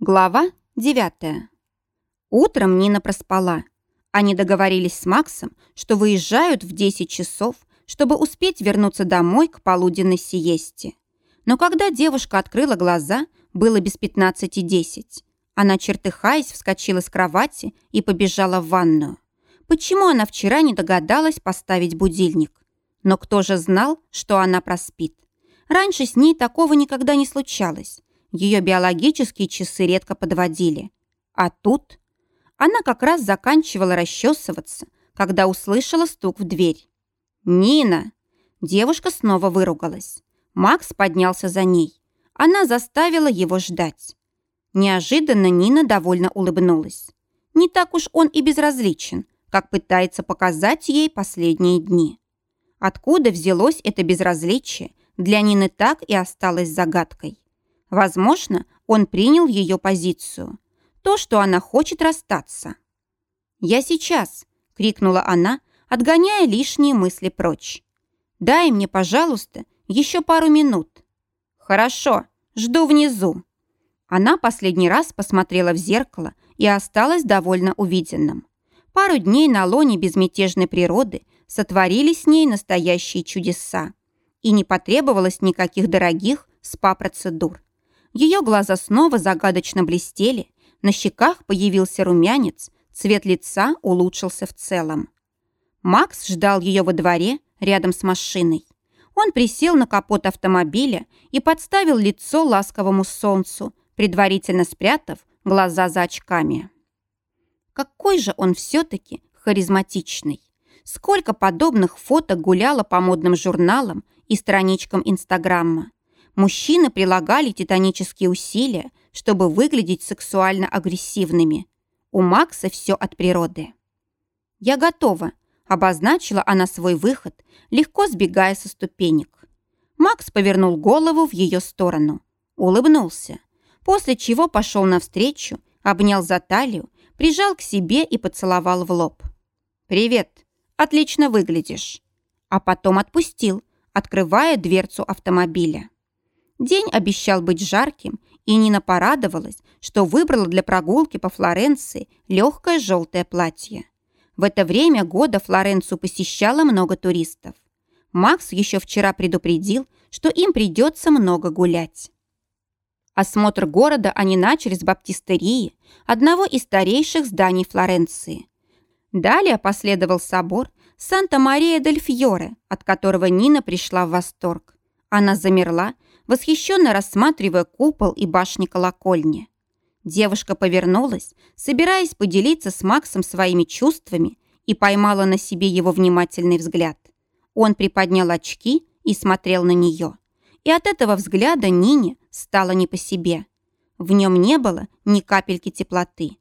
Глава 9. Утром Нина проспала. Они договорились с Максом, что выезжают в 10 часов, чтобы успеть вернуться домой к полуденной сиесте. Но когда девушка открыла глаза, было без 15.10. Она, чертыхаясь, вскочила с кровати и побежала в ванную. Почему она вчера не догадалась поставить будильник? Но кто же знал, что она проспит? Раньше с ней такого никогда не случалось. Ее биологические часы редко подводили. А тут она как раз заканчивала расчесываться, когда услышала стук в дверь. «Нина!» Девушка снова выругалась. Макс поднялся за ней. Она заставила его ждать. Неожиданно Нина довольно улыбнулась. Не так уж он и безразличен, как пытается показать ей последние дни. Откуда взялось это безразличие, для Нины так и осталось загадкой. Возможно, он принял ее позицию. То, что она хочет расстаться. «Я сейчас!» — крикнула она, отгоняя лишние мысли прочь. «Дай мне, пожалуйста, еще пару минут». «Хорошо, жду внизу». Она последний раз посмотрела в зеркало и осталась довольно увиденным. Пару дней на лоне безмятежной природы сотворили с ней настоящие чудеса. И не потребовалось никаких дорогих спа-процедур. Ее глаза снова загадочно блестели, на щеках появился румянец, цвет лица улучшился в целом. Макс ждал ее во дворе рядом с машиной. Он присел на капот автомобиля и подставил лицо ласковому солнцу, предварительно спрятав глаза за очками. Какой же он все-таки харизматичный! Сколько подобных фото гуляло по модным журналам и страничкам Инстаграма. Мужчины прилагали титанические усилия, чтобы выглядеть сексуально агрессивными. У Макса все от природы. «Я готова», – обозначила она свой выход, легко сбегая со ступенек. Макс повернул голову в ее сторону, улыбнулся, после чего пошел навстречу, обнял за талию, прижал к себе и поцеловал в лоб. «Привет, отлично выглядишь». А потом отпустил, открывая дверцу автомобиля. День обещал быть жарким, и Нина порадовалась, что выбрала для прогулки по Флоренции легкое желтое платье. В это время года Флоренцию посещало много туристов. Макс еще вчера предупредил, что им придется много гулять. Осмотр города они начали с баптистерии, одного из старейших зданий Флоренции. Далее последовал собор Санта-Мария-дель-Фьоре, от которого Нина пришла в восторг. Она замерла, восхищенно рассматривая купол и башни колокольни. Девушка повернулась, собираясь поделиться с Максом своими чувствами и поймала на себе его внимательный взгляд. Он приподнял очки и смотрел на нее. И от этого взгляда Нине стало не по себе. В нем не было ни капельки теплоты.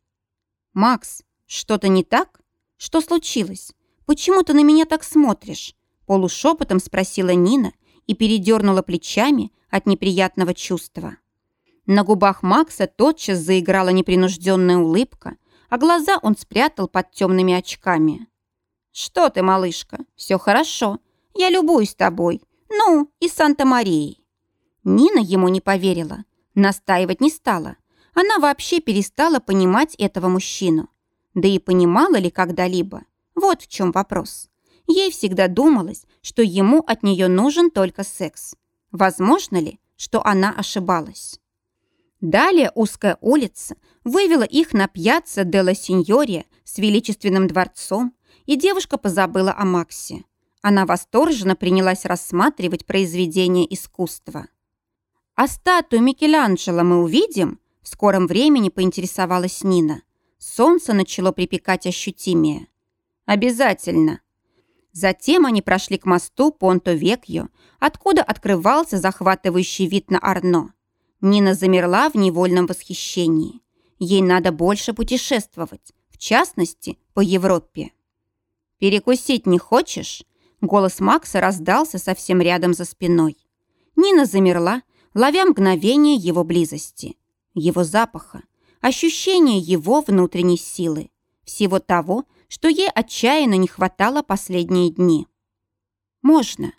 «Макс, что-то не так? Что случилось? Почему ты на меня так смотришь?» Полушепотом спросила Нина и передернула плечами, от неприятного чувства. На губах Макса тотчас заиграла непринужденная улыбка, а глаза он спрятал под темными очками. «Что ты, малышка, все хорошо. Я любуюсь тобой. Ну, и Санта-Марией». Нина ему не поверила, настаивать не стала. Она вообще перестала понимать этого мужчину. Да и понимала ли когда-либо? Вот в чем вопрос. Ей всегда думалось, что ему от нее нужен только секс. Возможно ли, что она ошибалась? Далее узкая улица вывела их на пьяцца де ла Синьория с величественным дворцом, и девушка позабыла о Максе. Она восторженно принялась рассматривать произведение искусства. «А статую Микеланджело мы увидим?» В скором времени поинтересовалась Нина. Солнце начало припекать ощутимее. «Обязательно», Затем они прошли к мосту Понто-Векьо, откуда открывался захватывающий вид на Арно. Нина замерла в невольном восхищении. Ей надо больше путешествовать, в частности, по Европе. «Перекусить не хочешь?» Голос Макса раздался совсем рядом за спиной. Нина замерла, ловя мгновение его близости, его запаха, ощущение его внутренней силы, всего того, что ей отчаянно не хватало последние дни. «Можно.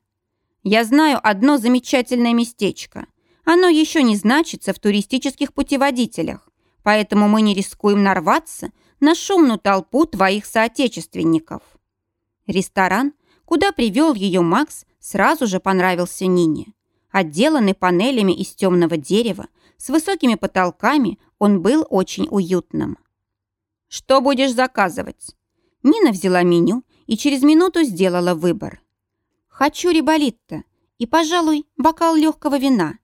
Я знаю одно замечательное местечко. Оно еще не значится в туристических путеводителях. поэтому мы не рискуем нарваться на шумную толпу твоих соотечественников». Ресторан, куда привел ее Макс, сразу же понравился Нине. Отделанный панелями из темного дерева, с высокими потолками, он был очень уютным. «Что будешь заказывать?» Нина взяла меню и через минуту сделала выбор. «Хочу риболитто и, пожалуй, бокал легкого вина».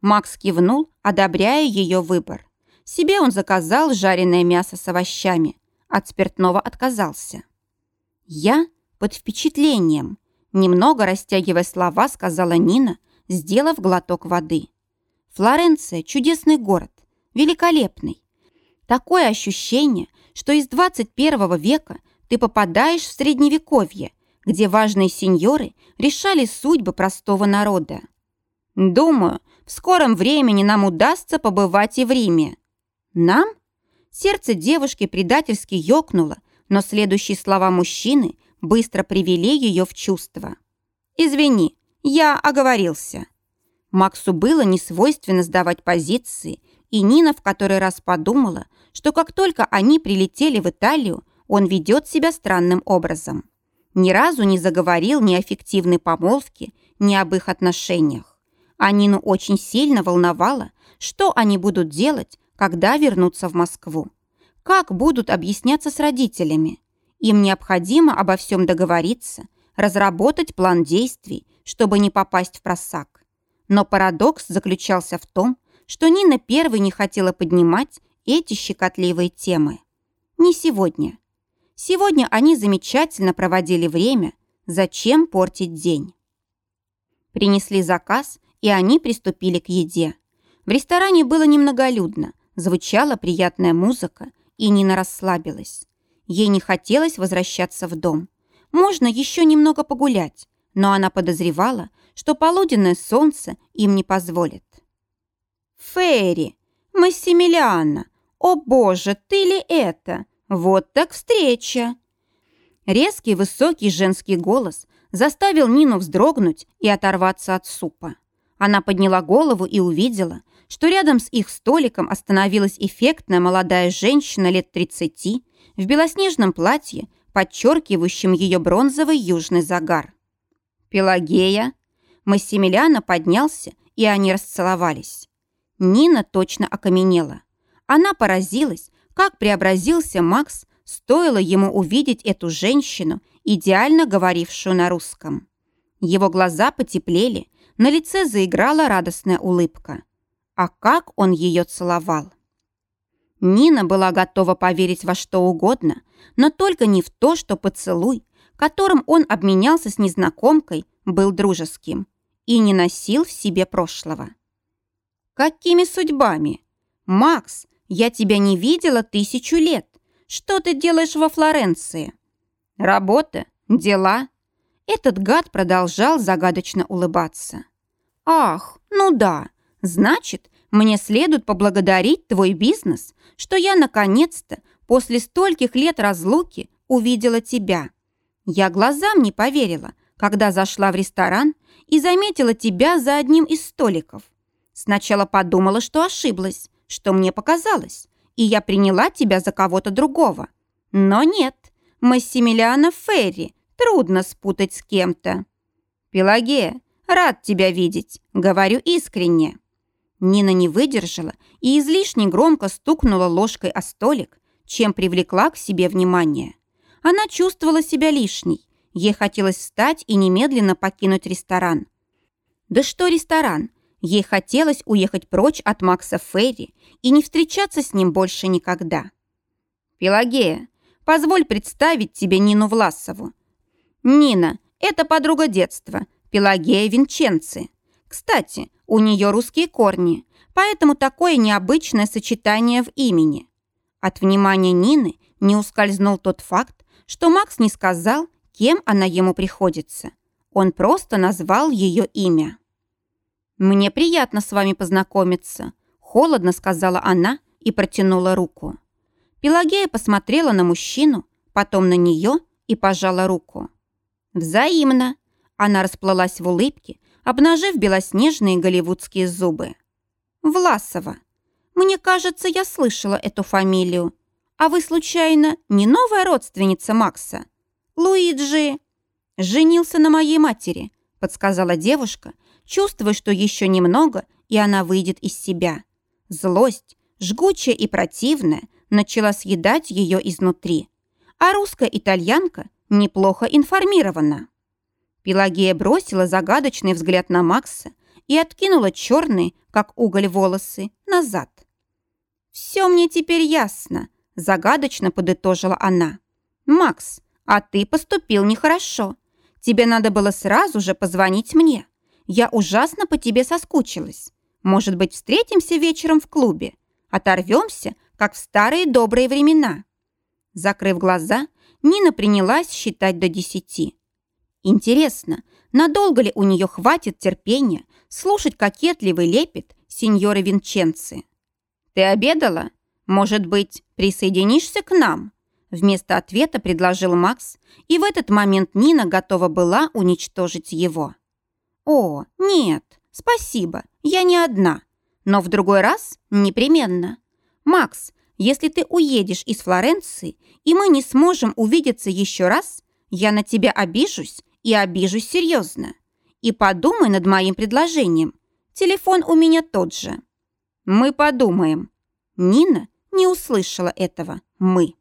Макс кивнул, одобряя ее выбор. Себе он заказал жареное мясо с овощами. От спиртного отказался. «Я под впечатлением», немного растягивая слова, сказала Нина, сделав глоток воды. «Флоренция – чудесный город, великолепный. Такое ощущение, что из 21 века ты попадаешь в Средневековье, где важные сеньоры решали судьбы простого народа. Думаю, в скором времени нам удастся побывать и в Риме. Нам? Сердце девушки предательски ёкнуло, но следующие слова мужчины быстро привели ее в чувство. «Извини, я оговорился». Максу было несвойственно сдавать позиции, и Нина в который раз подумала, что как только они прилетели в Италию, он ведет себя странным образом. Ни разу не заговорил ни о фиктивной помолвке, ни об их отношениях. А Нину очень сильно волновало, что они будут делать, когда вернутся в Москву. Как будут объясняться с родителями. Им необходимо обо всем договориться, разработать план действий, чтобы не попасть в просак. Но парадокс заключался в том, что Нина первой не хотела поднимать эти щекотливые темы. Не сегодня. Сегодня они замечательно проводили время. Зачем портить день? Принесли заказ, и они приступили к еде. В ресторане было немноголюдно, звучала приятная музыка, и Нина расслабилась. Ей не хотелось возвращаться в дом. Можно еще немного погулять, но она подозревала, что полуденное солнце им не позволит. «Ферри! Массимилиана! О боже, ты ли это? Вот так встреча!» Резкий высокий женский голос заставил Нину вздрогнуть и оторваться от супа. Она подняла голову и увидела, что рядом с их столиком остановилась эффектная молодая женщина лет 30 в белоснежном платье, подчеркивающем ее бронзовый южный загар. «Пелагея?» Массимилиана поднялся, и они расцеловались. Нина точно окаменела. Она поразилась, как преобразился Макс, стоило ему увидеть эту женщину, идеально говорившую на русском. Его глаза потеплели, на лице заиграла радостная улыбка. А как он ее целовал! Нина была готова поверить во что угодно, но только не в то, что поцелуй, которым он обменялся с незнакомкой, был дружеским и не носил в себе прошлого. «Какими судьбами? Макс, я тебя не видела тысячу лет. Что ты делаешь во Флоренции?» «Работа, дела». Этот гад продолжал загадочно улыбаться. «Ах, ну да, значит, мне следует поблагодарить твой бизнес, что я наконец-то после стольких лет разлуки увидела тебя. Я глазам не поверила, когда зашла в ресторан и заметила тебя за одним из столиков. Сначала подумала, что ошиблась, что мне показалось, и я приняла тебя за кого-то другого. Но нет, Массимилиана Ферри трудно спутать с кем-то. Пелагея, рад тебя видеть, говорю искренне. Нина не выдержала и излишне громко стукнула ложкой о столик, чем привлекла к себе внимание. Она чувствовала себя лишней. Ей хотелось встать и немедленно покинуть ресторан. Да что ресторан? Ей хотелось уехать прочь от Макса Ферри и не встречаться с ним больше никогда. «Пелагея, позволь представить тебе Нину Власову. Нина – это подруга детства, Пелагея Винченци. Кстати, у нее русские корни, поэтому такое необычное сочетание в имени. От внимания Нины не ускользнул тот факт, что Макс не сказал, кем она ему приходится. Он просто назвал ее имя. «Мне приятно с вами познакомиться», – холодно сказала она и протянула руку. Пелагея посмотрела на мужчину, потом на нее и пожала руку. «Взаимно!» Она расплылась в улыбке, обнажив белоснежные голливудские зубы. «Власова!» Мне кажется, я слышала эту фамилию. А вы, случайно, не новая родственница Макса? Луиджи женился на моей матери, подсказала девушка, чувствуя, что еще немного, и она выйдет из себя. Злость, жгучая и противная, начала съедать ее изнутри. А русская итальянка неплохо информирована. Пелагея бросила загадочный взгляд на Макса и откинула черные, как уголь, волосы назад. «Все мне теперь ясно», – загадочно подытожила она. «Макс, а ты поступил нехорошо. Тебе надо было сразу же позвонить мне. Я ужасно по тебе соскучилась. Может быть, встретимся вечером в клубе? Оторвемся, как в старые добрые времена». Закрыв глаза, Нина принялась считать до десяти. Интересно, надолго ли у нее хватит терпения слушать кокетливый лепет сеньоры Винченцы? «Ты обедала? Может быть, присоединишься к нам?» Вместо ответа предложил Макс, и в этот момент Нина готова была уничтожить его. «О, нет, спасибо, я не одна. Но в другой раз непременно. Макс, если ты уедешь из Флоренции, и мы не сможем увидеться еще раз, я на тебя обижусь и обижусь серьезно. И подумай над моим предложением. Телефон у меня тот же». «Мы подумаем». Нина не услышала этого «мы».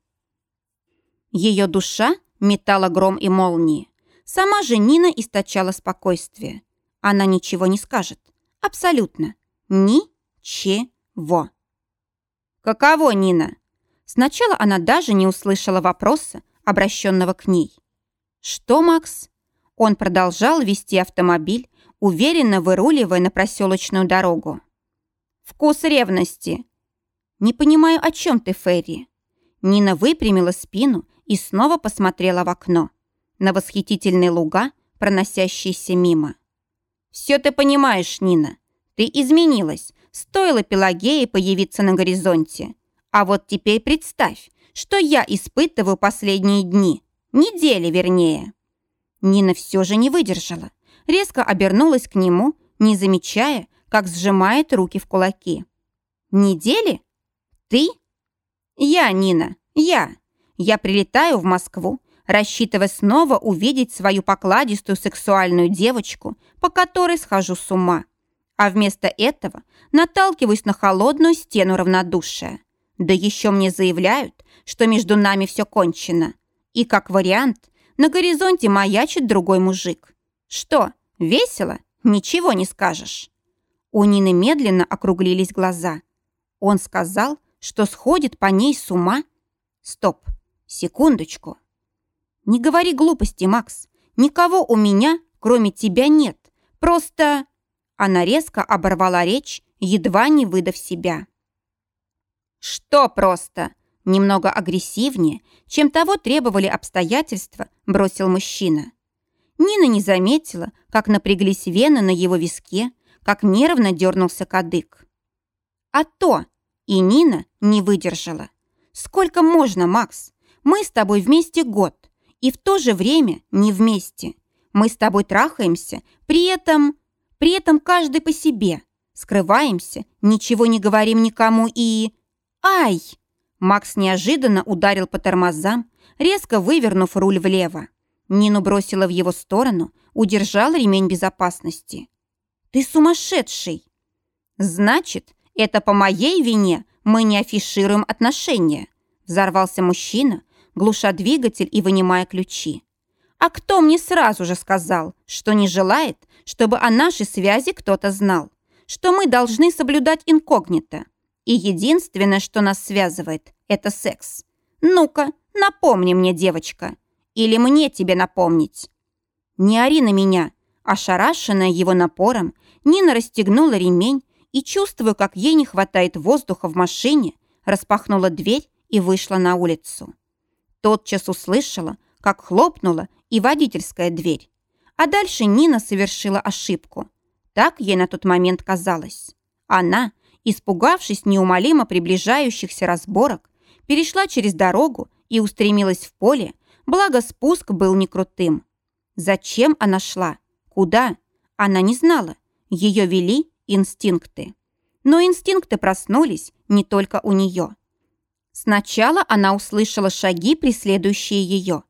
Ее душа метала гром и молнии. Сама же Нина источала спокойствие. Она ничего не скажет. Абсолютно. Ничего. «Каково, Нина?» Сначала она даже не услышала вопроса, обращенного к ней. «Что, Макс?» Он продолжал вести автомобиль, уверенно выруливая на проселочную дорогу. «Вкус ревности!» «Не понимаю, о чем ты, Ферри?» Нина выпрямила спину и снова посмотрела в окно. На восхитительные луга, проносящиеся мимо. «Все ты понимаешь, Нина. Ты изменилась. Стоило Пелагее появиться на горизонте. А вот теперь представь, что я испытываю последние дни. Недели, вернее». Нина все же не выдержала. Резко обернулась к нему, не замечая, как сжимает руки в кулаки. «Недели? Ты?» «Я, Нина, я. Я прилетаю в Москву, рассчитывая снова увидеть свою покладистую сексуальную девочку, по которой схожу с ума. А вместо этого наталкиваюсь на холодную стену равнодушия. Да еще мне заявляют, что между нами все кончено. И как вариант, на горизонте маячит другой мужик. Что, весело? Ничего не скажешь. У Нины медленно округлились глаза. Он сказал, что сходит по ней с ума. Стоп, секундочку. Не говори глупости, Макс. Никого у меня, кроме тебя, нет. Просто... Она резко оборвала речь, едва не выдав себя. «Что просто?» Немного агрессивнее, чем того требовали обстоятельства, бросил мужчина. Нина не заметила, как напряглись вены на его виске, как нервно дернулся кадык. А то и Нина не выдержала. «Сколько можно, Макс? Мы с тобой вместе год, и в то же время не вместе. Мы с тобой трахаемся, при этом... При этом каждый по себе. Скрываемся, ничего не говорим никому и... Ай!» Макс неожиданно ударил по тормозам, резко вывернув руль влево. Нину бросила в его сторону, удержал ремень безопасности. «Ты сумасшедший!» «Значит, это по моей вине мы не афишируем отношения», взорвался мужчина, глуша двигатель и вынимая ключи. «А кто мне сразу же сказал, что не желает, чтобы о нашей связи кто-то знал, что мы должны соблюдать инкогнито? И единственное, что нас связывает, это секс. Ну-ка, напомни мне, девочка. Или мне тебе напомнить. Не ори на меня. Ошарашенная его напором, Нина расстегнула ремень и, чувствуя, как ей не хватает воздуха в машине, распахнула дверь и вышла на улицу. Тотчас услышала, как хлопнула и водительская дверь. А дальше Нина совершила ошибку. Так ей на тот момент казалось. Она, испугавшись неумолимо приближающихся разборок, перешла через дорогу и устремилась в поле, благо спуск был не крутым. Зачем она шла? Куда? Она не знала. Ее вели инстинкты. Но инстинкты проснулись не только у нее. Сначала она услышала шаги, преследующие ее.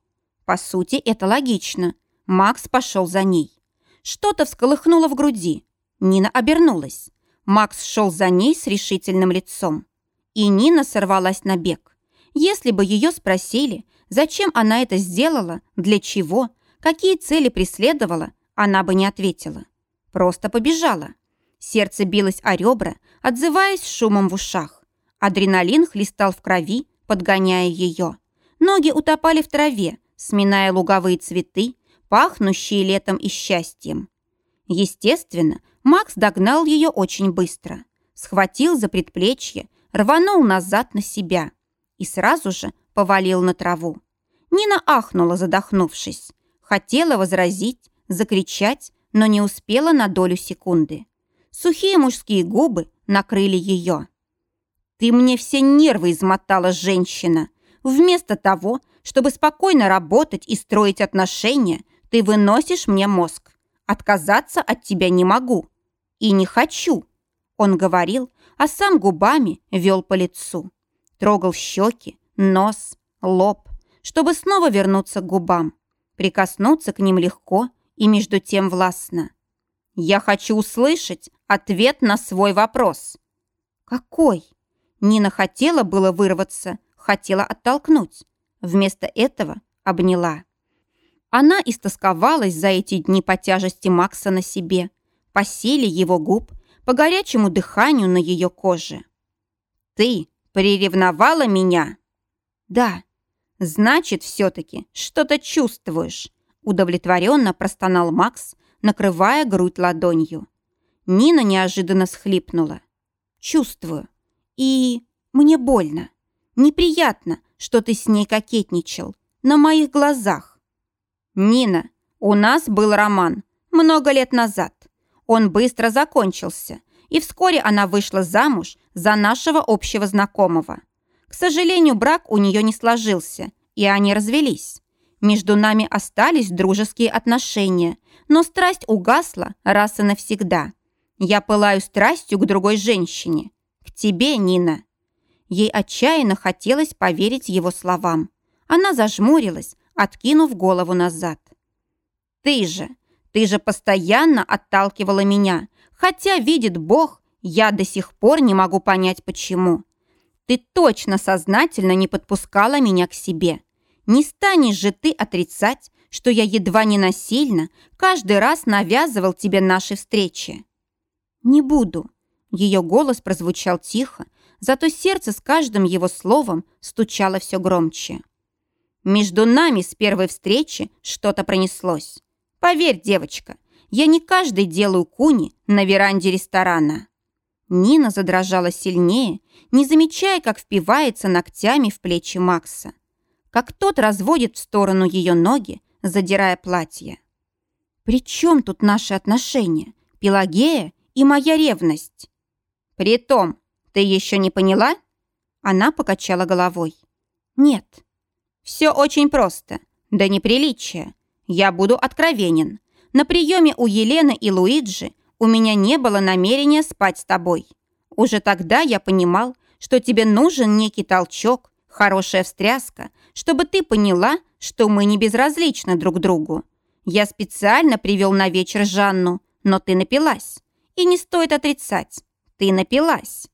По сути, это логично. Макс пошел за ней. Что-то всколыхнуло в груди. Нина обернулась. Макс шел за ней с решительным лицом. И Нина сорвалась на бег. Если бы ее спросили, зачем она это сделала, для чего, какие цели преследовала, она бы не ответила. Просто побежала. Сердце билось о ребра, отзываясь шумом в ушах. Адреналин хлестал в крови, подгоняя ее. Ноги утопали в траве, сминая луговые цветы, пахнущие летом и счастьем. Естественно, Макс догнал ее очень быстро. Схватил за предплечье, рванул назад на себя и сразу же повалил на траву. Нина ахнула, задохнувшись. Хотела возразить, закричать, но не успела на долю секунды. Сухие мужские губы накрыли ее. «Ты мне все нервы измотала, женщина. Вместо того, чтобы спокойно работать и строить отношения, ты выносишь мне мозг. Отказаться от тебя не могу. И не хочу». Он говорил, а сам губами вел по лицу. Трогал щеки, нос, лоб, чтобы снова вернуться к губам. Прикоснуться к ним легко и между тем властно. «Я хочу услышать ответ на свой вопрос». «Какой?» Нина хотела было вырваться, хотела оттолкнуть. Вместо этого обняла. Она истосковалась за эти дни по тяжести Макса на себе, по силе его губ, по горячему дыханию на ее коже. «Ты приревновала меня?» «Да». «Значит, все-таки что-то чувствуешь», удовлетворенно простонал Макс, накрывая грудь ладонью. Нина неожиданно схлипнула. «Чувствую. И мне больно. Неприятно, что ты с ней кокетничал. На моих глазах. Нина, у нас был роман. Много лет назад. Он быстро закончился, и вскоре она вышла замуж за нашего общего знакомого. К сожалению, брак у нее не сложился, и они развелись. Между нами остались дружеские отношения, но страсть угасла раз и навсегда. Я пылаю страстью к другой женщине. К тебе, Нина. Ей отчаянно хотелось поверить его словам. Она зажмурилась, откинув голову назад. «Ты же, ты же постоянно отталкивала меня, хотя, видит Бог, я до сих пор не могу понять, почему. Ты точно сознательно не подпускала меня к себе. Не станешь же ты отрицать, что я едва не насильно каждый раз навязывал тебе наши встречи. Не буду. Ее голос прозвучал тихо, зато сердце с каждым его словом стучало все громче. Между нами с первой встречи что-то пронеслось. Поверь, девочка, я не каждый делаю куни на веранде ресторана. Нина задрожала сильнее, не замечая, как впивается ногтями в плечи Макса как тот разводит в сторону ее ноги, задирая платье. «При чем тут наши отношения, Пелагея и моя ревность?» «Притом, ты еще не поняла?» Она покачала головой. «Нет». «Все очень просто. Да неприличие. Я буду откровенен. На приеме у Елены и Луиджи у меня не было намерения спать с тобой. Уже тогда я понимал, что тебе нужен некий толчок, Хорошая встряска, чтобы ты поняла, что мы не безразличны друг другу. Я специально привел на вечер Жанну, но ты напилась. И не стоит отрицать, ты напилась.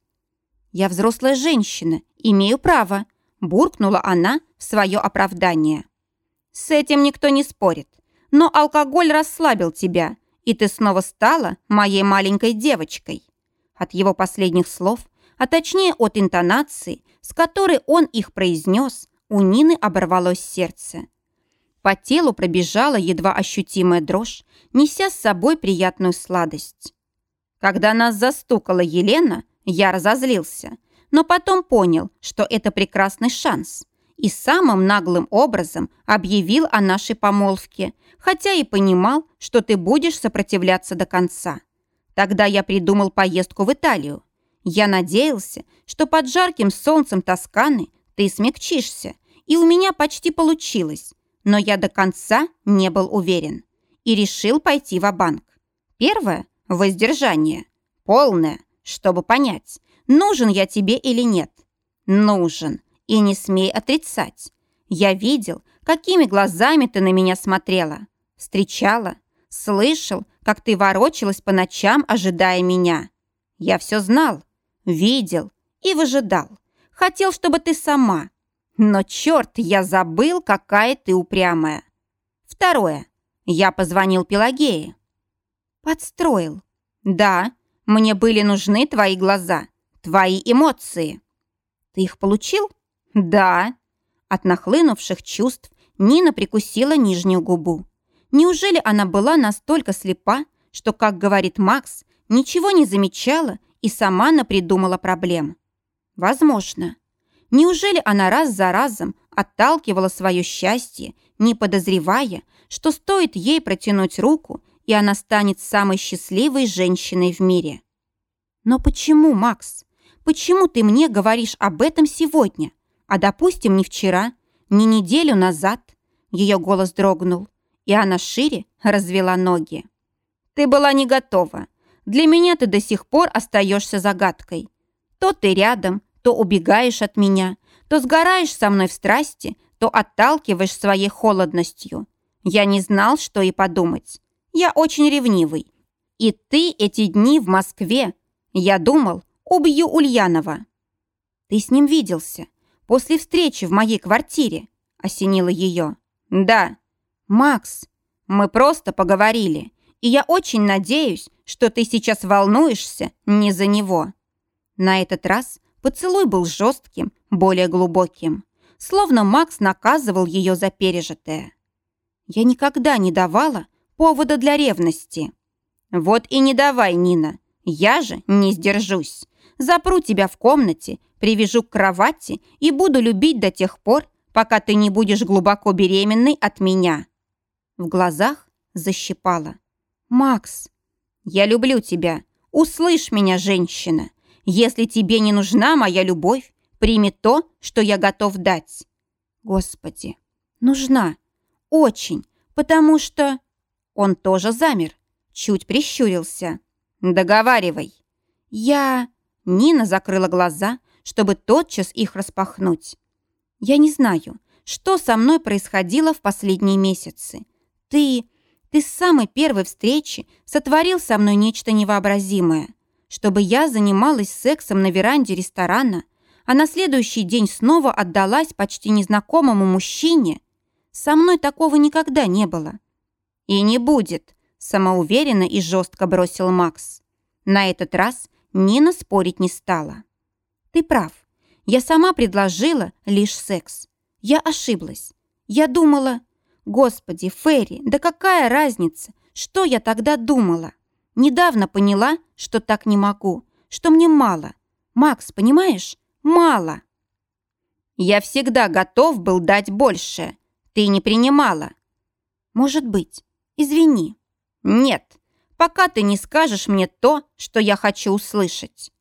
Я взрослая женщина, имею право, буркнула она в свое оправдание. С этим никто не спорит, но алкоголь расслабил тебя, и ты снова стала моей маленькой девочкой. От его последних слов, а точнее от интонации, с которой он их произнес, у Нины оборвалось сердце. По телу пробежала едва ощутимая дрожь, неся с собой приятную сладость. Когда нас застукала Елена, я разозлился, но потом понял, что это прекрасный шанс, и самым наглым образом объявил о нашей помолвке, хотя и понимал, что ты будешь сопротивляться до конца. Тогда я придумал поездку в Италию. Я надеялся, что под жарким солнцем Тосканы ты смягчишься, и у меня почти получилось, но я до конца не был уверен и решил пойти в банк Первое – воздержание. Полное, чтобы понять, нужен я тебе или нет. Нужен. И не смей отрицать. Я видел, какими глазами ты на меня смотрела. Встречала, слышал, как ты ворочалась по ночам, ожидая меня. Я все знал, видел и выжидал. Хотел, чтобы ты сама. Но, черт, я забыл, какая ты упрямая. Второе. Я позвонил Пелагее. Подстроил. Да, мне были нужны твои глаза, твои эмоции. Ты их получил? Да. От нахлынувших чувств Нина прикусила нижнюю губу. Неужели она была настолько слепа, что, как говорит Макс, ничего не замечала и сама напридумала проблем? Возможно. Неужели она раз за разом отталкивала свое счастье, не подозревая, что стоит ей протянуть руку, и она станет самой счастливой женщиной в мире? Но почему, Макс? Почему ты мне говоришь об этом сегодня, а, допустим, не вчера, не неделю назад? Ее голос дрогнул, и она шире развела ноги. Ты была не готова. Для меня ты до сих пор остаешься загадкой. То ты рядом, то убегаешь от меня, то сгораешь со мной в страсти, то отталкиваешь своей холодностью. Я не знал, что и подумать. Я очень ревнивый. И ты эти дни в Москве. Я думал, убью Ульянова. Ты с ним виделся. После встречи в моей квартире. Осенила ее. Да. Макс, мы просто поговорили. И я очень надеюсь, что ты сейчас волнуешься не за него. На этот раз Поцелуй был жестким, более глубоким. Словно Макс наказывал ее за пережитое. Я никогда не давала повода для ревности. Вот и не давай, Нина. Я же не сдержусь. Запру тебя в комнате, привяжу к кровати и буду любить до тех пор, пока ты не будешь глубоко беременной от меня. В глазах защипала. «Макс, я люблю тебя. Услышь меня, женщина. Если тебе не нужна моя любовь, прими то, что я готов дать. Господи, нужна. Очень. Потому что... Он тоже замер. Чуть прищурился. Договаривай. Я... Нина закрыла глаза, чтобы тотчас их распахнуть. Я не знаю, что со мной происходило в последние месяцы. Ты... Ты с самой первой встречи сотворил со мной нечто невообразимое чтобы я занималась сексом на веранде ресторана, а на следующий день снова отдалась почти незнакомому мужчине, со мной такого никогда не было. И не будет, самоуверенно и жестко бросил Макс. На этот раз Нина спорить не стала. Ты прав. Я сама предложила лишь секс. Я ошиблась. Я думала... Господи, Ферри, да какая разница, что я тогда думала? Недавно поняла, что так не могу, что мне мало. Макс, понимаешь? Мало. Я всегда готов был дать больше. Ты не принимала. Может быть. Извини. Нет. Пока ты не скажешь мне то, что я хочу услышать.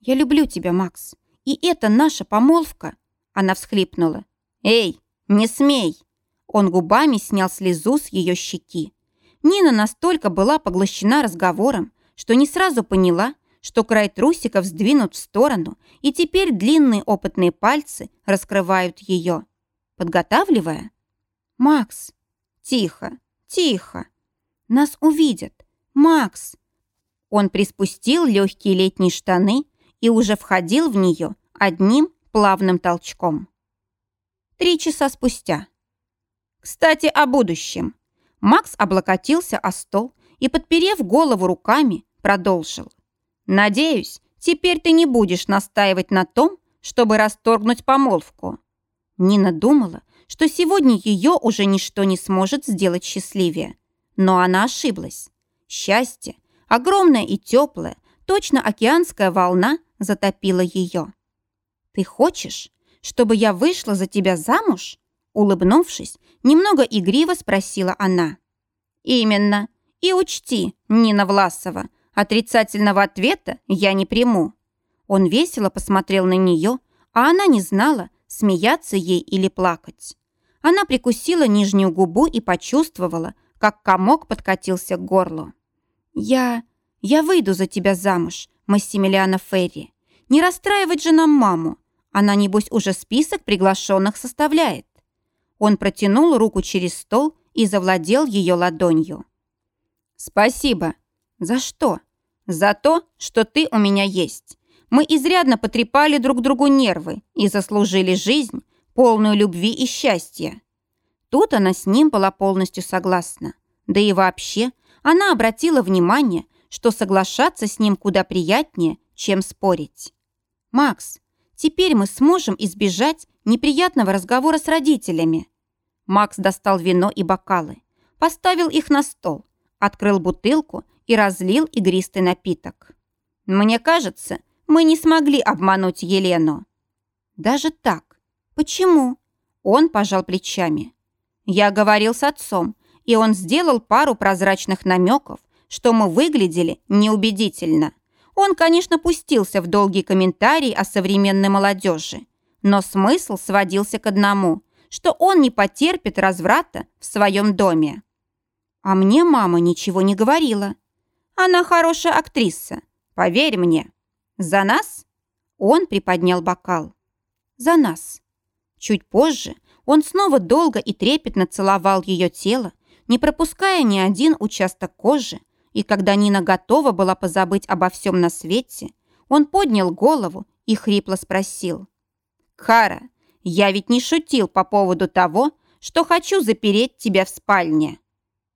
Я люблю тебя, Макс. И это наша помолвка. Она всхлипнула. Эй, не смей. Он губами снял слезу с ее щеки. Нина настолько была поглощена разговором, что не сразу поняла, что край трусиков сдвинут в сторону, и теперь длинные опытные пальцы раскрывают ее, подготавливая. «Макс, тихо, тихо! Нас увидят! Макс!» Он приспустил легкие летние штаны и уже входил в нее одним плавным толчком. Три часа спустя. Кстати, о будущем. Макс облокотился о стол и, подперев голову руками, продолжил. «Надеюсь, теперь ты не будешь настаивать на том, чтобы расторгнуть помолвку». Нина думала, что сегодня ее уже ничто не сможет сделать счастливее. Но она ошиблась. Счастье, огромное и теплое, точно океанская волна затопила ее. «Ты хочешь, чтобы я вышла за тебя замуж?» Улыбнувшись, немного игриво спросила она. «Именно. И учти, Нина Власова, отрицательного ответа я не приму». Он весело посмотрел на нее, а она не знала, смеяться ей или плакать. Она прикусила нижнюю губу и почувствовала, как комок подкатился к горлу. «Я... я выйду за тебя замуж, Массимилиана Ферри. Не расстраивать же нам маму. Она, небось, уже список приглашенных составляет. Он протянул руку через стол и завладел ее ладонью. «Спасибо. За что? За то, что ты у меня есть. Мы изрядно потрепали друг другу нервы и заслужили жизнь, полную любви и счастья». Тут она с ним была полностью согласна. Да и вообще, она обратила внимание, что соглашаться с ним куда приятнее, чем спорить. «Макс, теперь мы сможем избежать неприятного разговора с родителями». Макс достал вино и бокалы, поставил их на стол, открыл бутылку и разлил игристый напиток. «Мне кажется, мы не смогли обмануть Елену». «Даже так? Почему?» Он пожал плечами. «Я говорил с отцом, и он сделал пару прозрачных намеков, что мы выглядели неубедительно. Он, конечно, пустился в долгие комментарии о современной молодежи, но смысл сводился к одному, что он не потерпит разврата в своем доме. А мне мама ничего не говорила. Она хорошая актриса, поверь мне. За нас? Он приподнял бокал. За нас. Чуть позже он снова долго и трепетно целовал ее тело, не пропуская ни один участок кожи, и когда Нина готова была позабыть обо всем на свете, он поднял голову и хрипло спросил. «Кара, я ведь не шутил по поводу того, что хочу запереть тебя в спальне».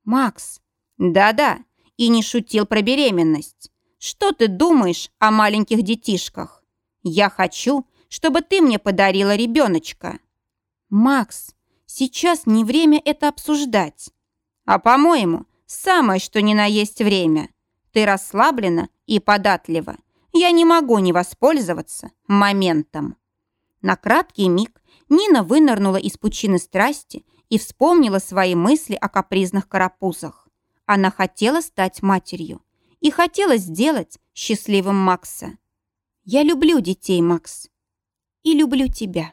«Макс». «Да-да, и не шутил про беременность. Что ты думаешь о маленьких детишках? Я хочу, чтобы ты мне подарила ребеночка». «Макс, сейчас не время это обсуждать». «А по-моему, самое что ни на есть время. Ты расслаблена и податлива. Я не могу не воспользоваться моментом». На краткий миг Нина вынырнула из пучины страсти и вспомнила свои мысли о капризных карапузах. Она хотела стать матерью и хотела сделать счастливым Макса. «Я люблю детей, Макс, и люблю тебя».